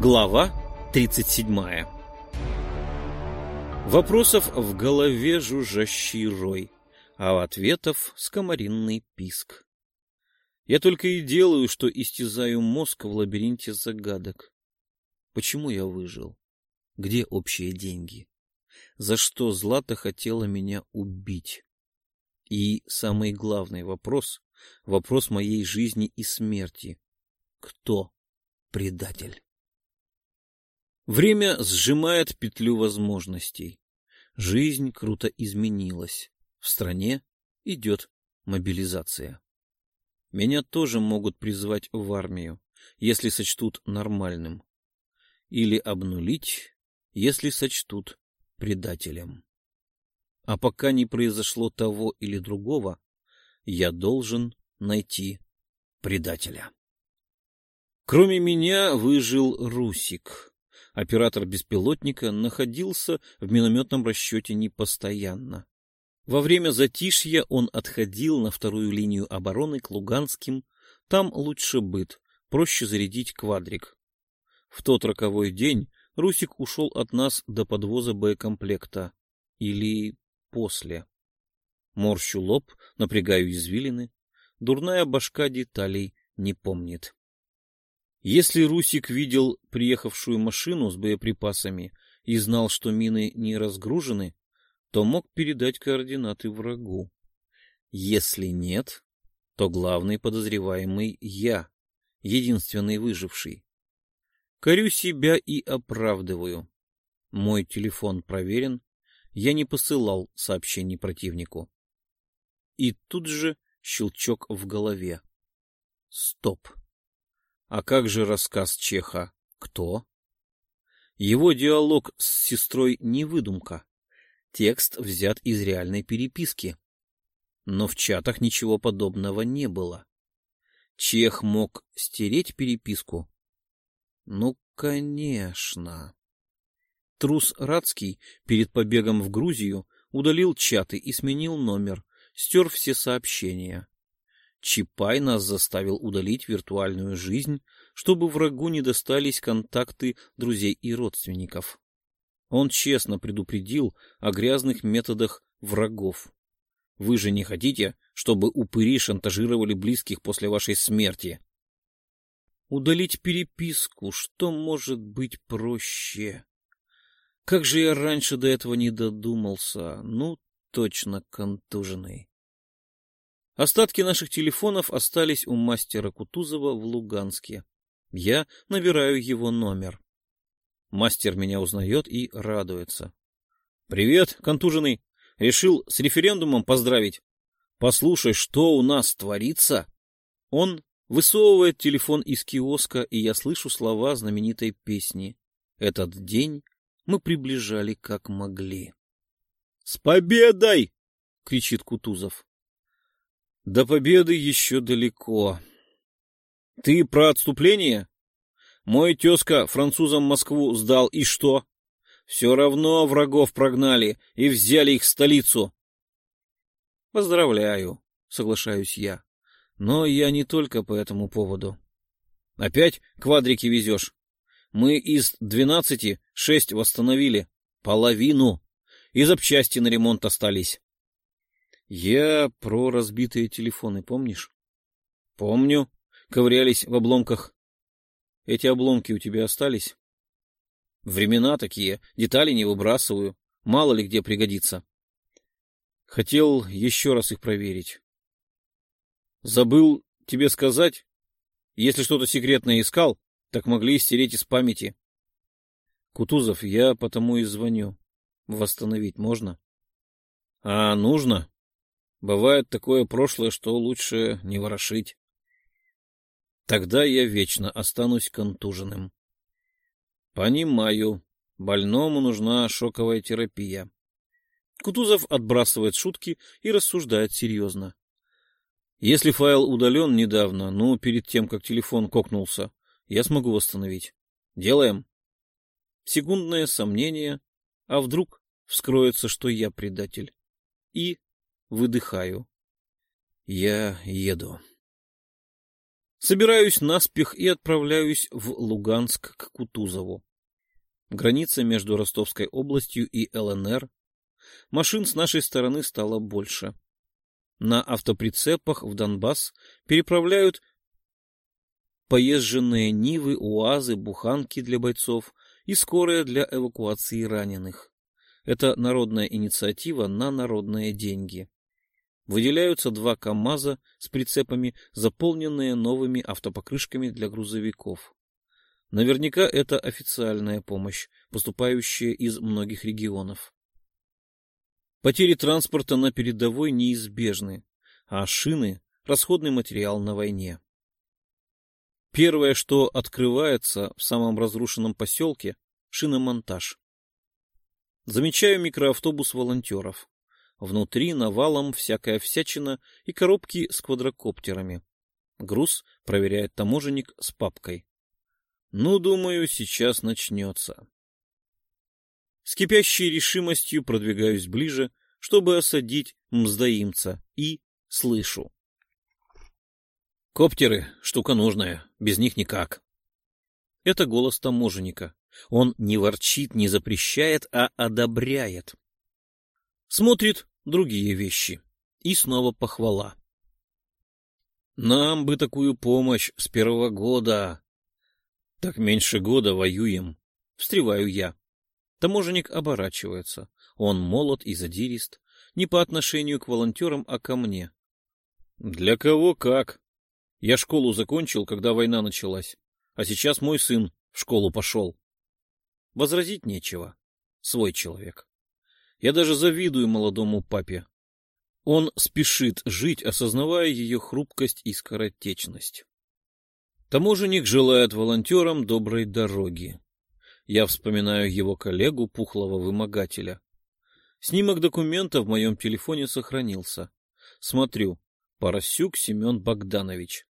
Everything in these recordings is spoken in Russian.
Глава 37 Вопросов в голове жужжащий рой, а ответов скоморинный писк. Я только и делаю, что истязаю мозг в лабиринте загадок. Почему я выжил? Где общие деньги? За что Злата хотела меня убить? И самый главный вопрос, вопрос моей жизни и смерти. Кто предатель? Время сжимает петлю возможностей. Жизнь круто изменилась. В стране идет мобилизация. Меня тоже могут призвать в армию, если сочтут нормальным. Или обнулить, если сочтут предателем. А пока не произошло того или другого, я должен найти предателя. Кроме меня выжил Русик. Оператор беспилотника находился в минометном расчете непостоянно. Во время затишья он отходил на вторую линию обороны к Луганским. Там лучше быт, проще зарядить квадрик. В тот роковой день Русик ушел от нас до подвоза боекомплекта. Или после. Морщу лоб, напрягаю извилины. Дурная башка деталей не помнит. Если Русик видел приехавшую машину с боеприпасами и знал, что мины не разгружены, то мог передать координаты врагу. Если нет, то главный подозреваемый я, единственный выживший. Корю себя и оправдываю. Мой телефон проверен, я не посылал сообщений противнику. И тут же щелчок в голове. Стоп. А как же рассказ Чеха? Кто? Его диалог с сестрой не выдумка. Текст взят из реальной переписки. Но в чатах ничего подобного не было. Чех мог стереть переписку? Ну, конечно. Трус Радский перед побегом в Грузию удалил чаты и сменил номер, стер все сообщения. Чапай нас заставил удалить виртуальную жизнь, чтобы врагу не достались контакты друзей и родственников. Он честно предупредил о грязных методах врагов. Вы же не хотите, чтобы упыри шантажировали близких после вашей смерти? Удалить переписку, что может быть проще? Как же я раньше до этого не додумался? Ну, точно контуженный. Остатки наших телефонов остались у мастера Кутузова в Луганске. Я набираю его номер. Мастер меня узнает и радуется. — Привет, контуженный. Решил с референдумом поздравить. Послушай, что у нас творится. Он высовывает телефон из киоска, и я слышу слова знаменитой песни. Этот день мы приближали как могли. — С победой! — кричит Кутузов. До победы еще далеко. Ты про отступление? Мой тезка французам Москву сдал, и что? Все равно врагов прогнали и взяли их столицу. Поздравляю, соглашаюсь я. Но я не только по этому поводу. Опять квадрики везешь? Мы из двенадцати шесть восстановили. Половину. И запчасти на ремонт остались. Я про разбитые телефоны, помнишь? Помню. Ковырялись в обломках. Эти обломки у тебя остались? Времена такие, детали не выбрасываю. Мало ли где пригодится. Хотел еще раз их проверить. Забыл тебе сказать, если что-то секретное искал, так могли стереть из памяти. Кутузов, я потому и звоню. Восстановить можно? А нужно? Бывает такое прошлое, что лучше не ворошить. Тогда я вечно останусь контуженным. Понимаю. Больному нужна шоковая терапия. Кутузов отбрасывает шутки и рассуждает серьезно. Если файл удален недавно, ну, перед тем, как телефон кокнулся, я смогу восстановить. Делаем. Секундное сомнение. А вдруг вскроется, что я предатель? и выдыхаю. Я еду. Собираюсь наспех и отправляюсь в Луганск к Кутузову. Граница между Ростовской областью и ЛНР. Машин с нашей стороны стало больше. На автоприцепах в Донбасс переправляют поезженные Нивы, УАЗы, буханки для бойцов и скорые для эвакуации раненых. Это народная инициатива на народные деньги. Выделяются два КАМАЗа с прицепами, заполненные новыми автопокрышками для грузовиков. Наверняка это официальная помощь, поступающая из многих регионов. Потери транспорта на передовой неизбежны, а шины – расходный материал на войне. Первое, что открывается в самом разрушенном поселке – шиномонтаж. Замечаю микроавтобус волонтеров. Внутри навалом всякая всячина и коробки с квадрокоптерами. Груз проверяет таможенник с папкой. Ну, думаю, сейчас начнется. С кипящей решимостью продвигаюсь ближе, чтобы осадить мздоимца, и слышу. Коптеры — штука нужная, без них никак. Это голос таможенника. Он не ворчит, не запрещает, а одобряет. Смотрит другие вещи. И снова похвала. Нам бы такую помощь с первого года. Так меньше года воюем. Встреваю я. Таможенник оборачивается. Он молод и задирист. Не по отношению к волонтерам, а ко мне. Для кого как? Я школу закончил, когда война началась, а сейчас мой сын в школу пошел. Возразить нечего. Свой человек. Я даже завидую молодому папе. Он спешит жить, осознавая ее хрупкость и скоротечность. Таможенник желает волонтерам доброй дороги. Я вспоминаю его коллегу, пухлого вымогателя. Снимок документа в моем телефоне сохранился. Смотрю. Поросюк Семен Богданович.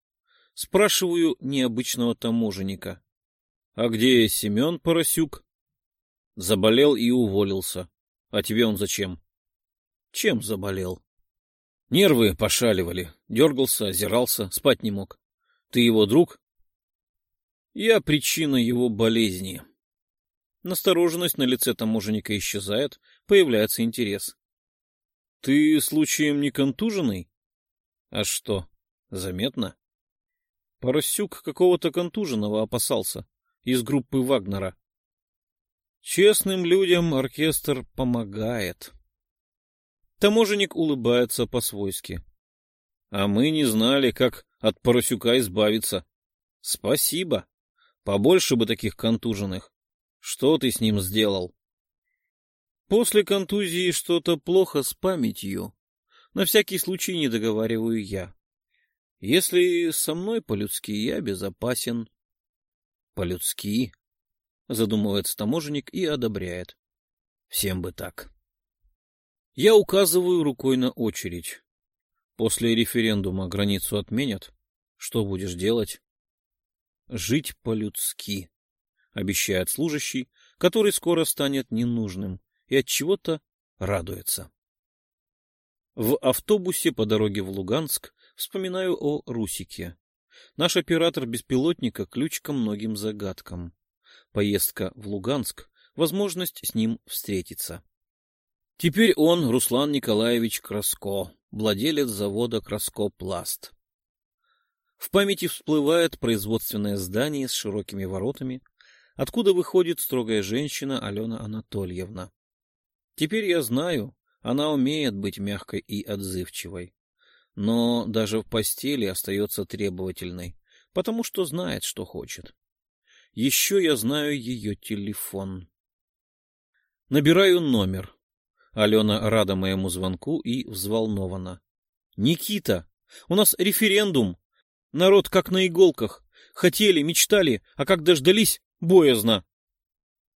Спрашиваю необычного таможенника. — А где Семен Поросюк? — Заболел и уволился. А тебе он зачем? — Чем заболел? — Нервы пошаливали. Дергался, озирался, спать не мог. Ты его друг? — Я причина его болезни. Настороженность на лице таможенника исчезает, появляется интерес. — Ты случаем не контуженный? — А что, заметно? Поросюк какого-то контуженного опасался, из группы Вагнера. Честным людям оркестр помогает. Таможенник улыбается по-свойски. А мы не знали, как от поросюка избавиться. Спасибо. Побольше бы таких контуженных. Что ты с ним сделал? После контузии что-то плохо с памятью. На всякий случай не договариваю я. Если со мной по-людски, я безопасен. По-людски? Задумывается таможенник и одобряет. Всем бы так. Я указываю рукой на очередь. После референдума границу отменят. Что будешь делать? Жить по-людски, обещает служащий, который скоро станет ненужным и от чего-то радуется. В автобусе по дороге в Луганск Вспоминаю о Русике. Наш оператор беспилотника — ключ ко многим загадкам. Поездка в Луганск — возможность с ним встретиться. Теперь он Руслан Николаевич Краско, владелец завода Краско Пласт. В памяти всплывает производственное здание с широкими воротами, откуда выходит строгая женщина Алена Анатольевна. Теперь я знаю, она умеет быть мягкой и отзывчивой но даже в постели остается требовательной, потому что знает, что хочет. Еще я знаю ее телефон. Набираю номер. Алена рада моему звонку и взволнована. «Никита, у нас референдум. Народ как на иголках. Хотели, мечтали, а как дождались, боязно».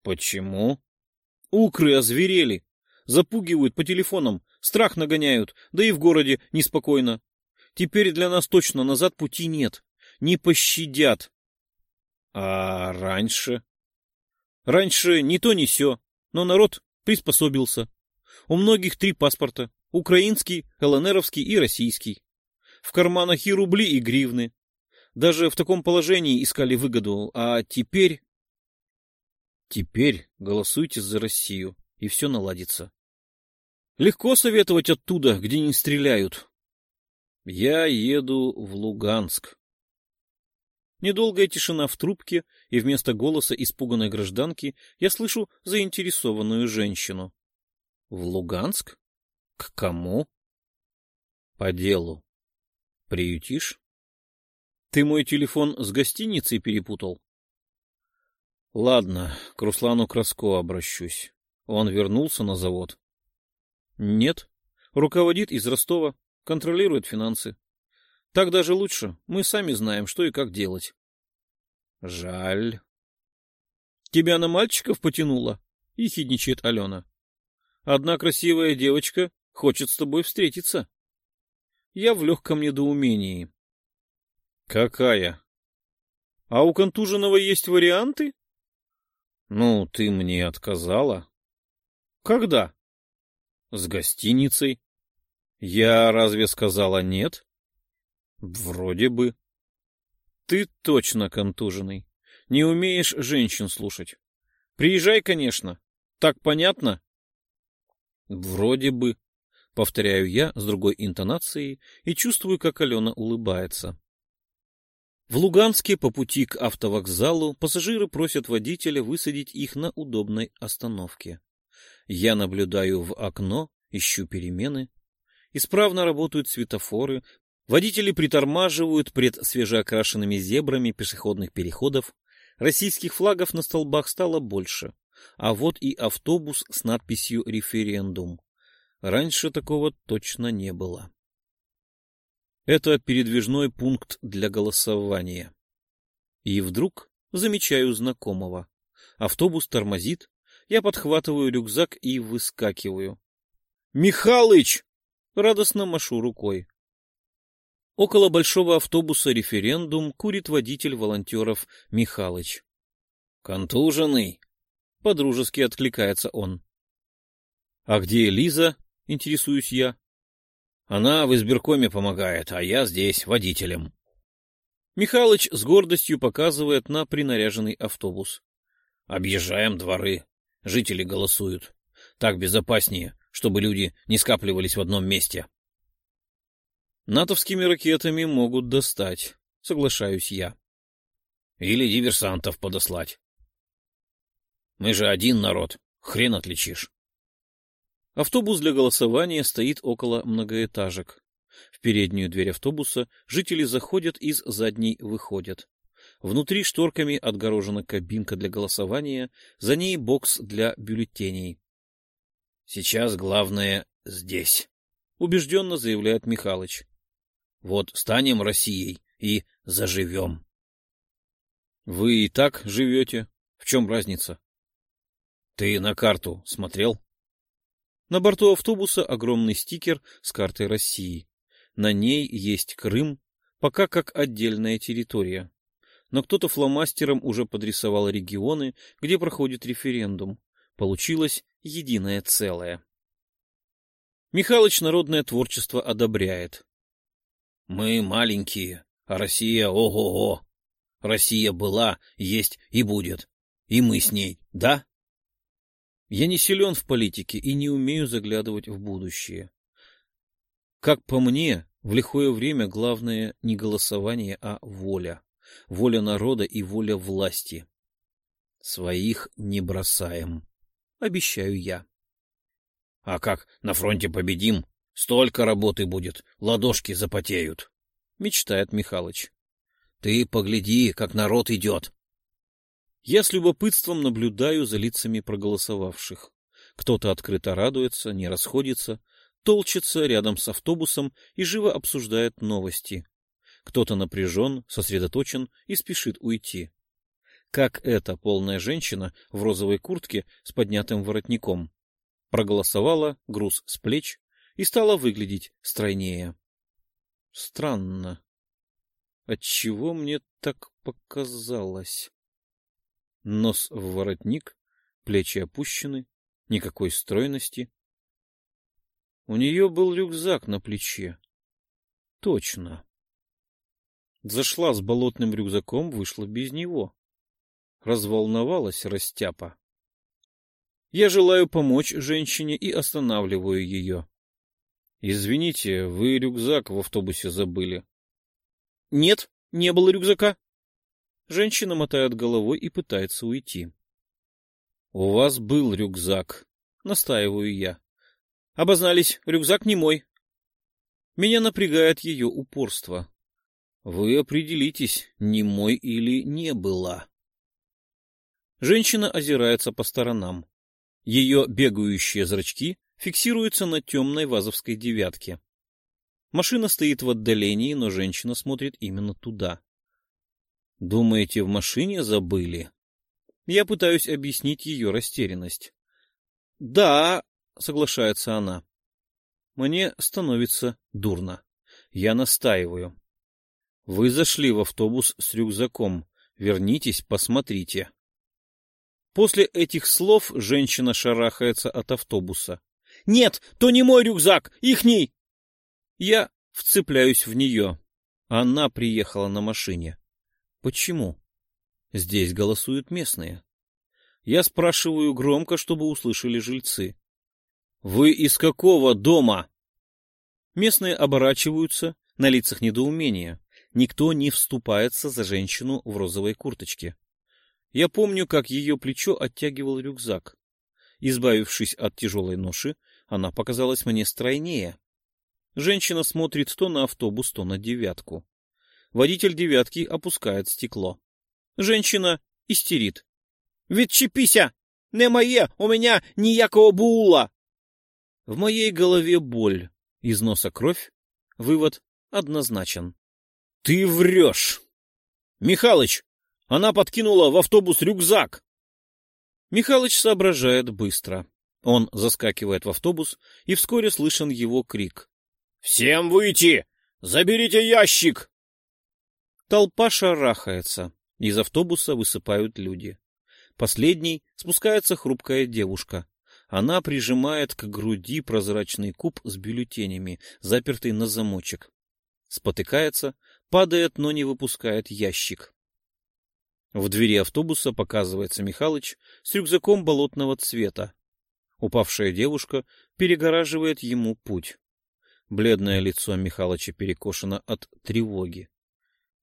«Почему?» «Укры озверели. Запугивают по телефонам, страх нагоняют, да и в городе неспокойно. Теперь для нас точно назад пути нет. Не пощадят. А раньше? Раньше ни то ни сё, но народ приспособился. У многих три паспорта. Украинский, ЛНРовский и российский. В карманах и рубли, и гривны. Даже в таком положении искали выгоду. А теперь... Теперь голосуйте за Россию, и все наладится. Легко советовать оттуда, где не стреляют. Я еду в Луганск. Недолгая тишина в трубке, и вместо голоса испуганной гражданки я слышу заинтересованную женщину. — В Луганск? К кому? — По делу. — Приютишь? — Ты мой телефон с гостиницей перепутал? — Ладно, к Руслану Краско обращусь. Он вернулся на завод? — Нет. Руководит из Ростова, контролирует финансы. Так даже лучше. Мы сами знаем, что и как делать. Жаль. Тебя на мальчиков потянуло? Ехидничает Алена. Одна красивая девочка хочет с тобой встретиться. Я в легком недоумении. Какая? А у контуженного есть варианты? Ну, ты мне отказала. Когда? С гостиницей. Я разве сказала нет? Вроде бы. Ты точно контуженный. Не умеешь женщин слушать. Приезжай, конечно. Так понятно? Вроде бы. Повторяю я с другой интонацией и чувствую, как Алена улыбается. В Луганске по пути к автовокзалу пассажиры просят водителя высадить их на удобной остановке. Я наблюдаю в окно, ищу перемены. Исправно работают светофоры, Водители притормаживают пред свежеокрашенными зебрами пешеходных переходов. Российских флагов на столбах стало больше. А вот и автобус с надписью «Референдум». Раньше такого точно не было. Это передвижной пункт для голосования. И вдруг замечаю знакомого. Автобус тормозит, я подхватываю рюкзак и выскакиваю. «Михалыч!» — радостно машу рукой. Около большого автобуса «Референдум» курит водитель волонтеров Михалыч. «Контуженный?» — подружески откликается он. «А где Лиза?» — интересуюсь я. «Она в избиркоме помогает, а я здесь водителем». Михалыч с гордостью показывает на принаряженный автобус. «Объезжаем дворы. Жители голосуют. Так безопаснее, чтобы люди не скапливались в одном месте». Натовскими ракетами могут достать, соглашаюсь я. Или диверсантов подослать. Мы же один народ, хрен отличишь. Автобус для голосования стоит около многоэтажек. В переднюю дверь автобуса жители заходят, из задней выходят. Внутри шторками отгорожена кабинка для голосования, за ней бокс для бюллетеней. «Сейчас главное здесь», — убежденно заявляет Михалыч. Вот станем Россией и заживем. Вы и так живете. В чем разница? Ты на карту смотрел? На борту автобуса огромный стикер с картой России. На ней есть Крым, пока как отдельная территория. Но кто-то фломастером уже подрисовал регионы, где проходит референдум. Получилось единое целое. Михалыч народное творчество одобряет. Мы маленькие, а Россия ого-го. Россия была, есть и будет. И мы с ней, да? Я не силен в политике и не умею заглядывать в будущее. Как по мне, в лихое время главное не голосование, а воля. Воля народа и воля власти. Своих не бросаем. Обещаю я. А как на фронте победим, Столько работы будет, ладошки запотеют, — мечтает Михалыч. Ты погляди, как народ идет. Я с любопытством наблюдаю за лицами проголосовавших. Кто-то открыто радуется, не расходится, толчется рядом с автобусом и живо обсуждает новости. Кто-то напряжен, сосредоточен и спешит уйти. Как эта полная женщина в розовой куртке с поднятым воротником. Проголосовала, груз с плеч, и стала выглядеть стройнее. Странно. Отчего мне так показалось? Нос в воротник, плечи опущены, никакой стройности. У нее был рюкзак на плече. Точно. Зашла с болотным рюкзаком, вышла без него. Разволновалась растяпа. Я желаю помочь женщине и останавливаю ее. Извините, вы рюкзак в автобусе забыли. Нет, не было рюкзака. Женщина мотает головой и пытается уйти. У вас был рюкзак, настаиваю я. Обознались, рюкзак не мой. Меня напрягает ее упорство. Вы определитесь, не мой или не была. Женщина озирается по сторонам. Ее бегающие зрачки фиксируются на темной вазовской девятке. Машина стоит в отдалении, но женщина смотрит именно туда. Думаете, в машине забыли? Я пытаюсь объяснить ее растерянность. Да, соглашается она. Мне становится дурно. Я настаиваю. Вы зашли в автобус с рюкзаком. Вернитесь, посмотрите. После этих слов женщина шарахается от автобуса. «Нет, то не мой рюкзак, ихний!» Я вцепляюсь в нее. Она приехала на машине. Почему? Здесь голосуют местные. Я спрашиваю громко, чтобы услышали жильцы. «Вы из какого дома?» Местные оборачиваются, на лицах недоумения. Никто не вступается за женщину в розовой курточке. Я помню, как ее плечо оттягивал рюкзак. Избавившись от тяжелой ноши, она показалась мне стройнее. Женщина смотрит то на автобус, то на девятку. Водитель девятки опускает стекло. Женщина истерит. «Відчепися! Не моє! У меня ніякого була!» В моей голове боль, из носа кровь. Вывод однозначен. «Ты врешь!» «Михалыч, она подкинула в автобус рюкзак. Михалыч соображает быстро. Он заскакивает в автобус, и вскоре слышен его крик. «Всем выйти! Заберите ящик!» Толпа шарахается. Из автобуса высыпают люди. Последней спускается хрупкая девушка. Она прижимает к груди прозрачный куб с бюллетенями, запертый на замочек. Спотыкается, падает, но не выпускает ящик. В двери автобуса показывается Михалыч с рюкзаком болотного цвета. Упавшая девушка перегораживает ему путь. Бледное лицо Михалыча перекошено от тревоги.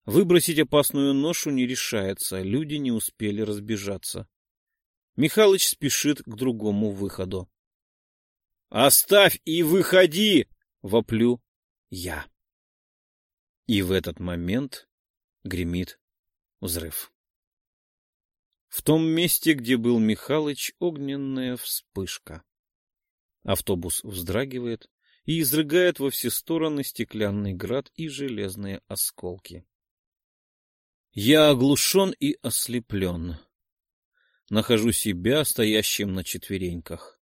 Выбросить опасную ношу не решается, люди не успели разбежаться. Михалыч спешит к другому выходу. «Оставь и выходи!» — воплю я. И в этот момент гремит взрыв. В том месте, где был Михалыч, огненная вспышка. Автобус вздрагивает и изрыгает во все стороны стеклянный град и железные осколки. Я оглушен и ослеплен. Нахожу себя стоящим на четвереньках.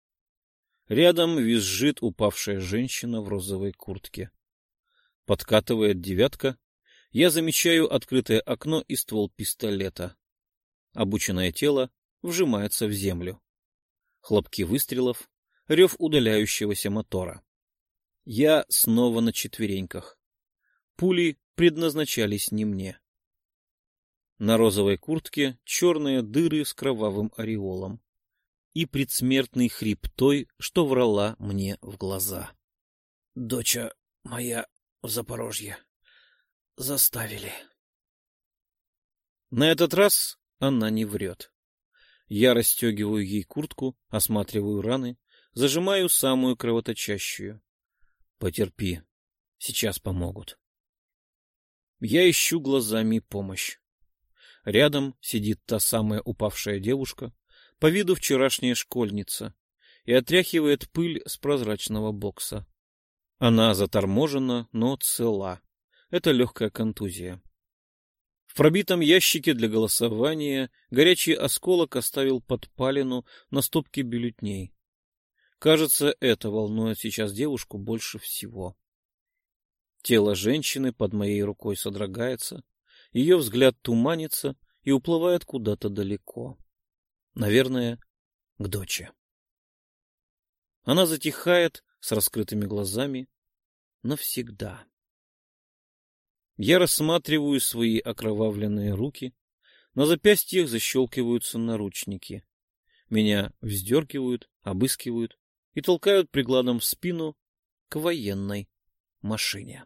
Рядом визжит упавшая женщина в розовой куртке. Подкатывает девятка. Я замечаю открытое окно и ствол пистолета. Обученное тело вжимается в землю. Хлопки выстрелов, рев удаляющегося мотора. Я снова на четвереньках. Пули предназначались не мне. На розовой куртке черные дыры с кровавым ореолом и предсмертный хрип той, что врала мне в глаза. — Доча моя в Запорожье. Заставили. На этот раз она не врет. Я расстегиваю ей куртку, осматриваю раны, зажимаю самую кровоточащую. Потерпи, сейчас помогут. Я ищу глазами помощь. Рядом сидит та самая упавшая девушка, по виду вчерашняя школьница, и отряхивает пыль с прозрачного бокса. Она заторможена, но цела. Это легкая контузия. В пробитом ящике для голосования горячий осколок оставил подпалину на стопке бюллетней. Кажется, это волнует сейчас девушку больше всего. Тело женщины под моей рукой содрогается, ее взгляд туманится и уплывает куда-то далеко. Наверное, к доче. Она затихает, с раскрытыми глазами навсегда. Я рассматриваю свои окровавленные руки, на запястьях защелкиваются наручники. Меня вздергивают, обыскивают и толкают прикладом в спину к военной машине.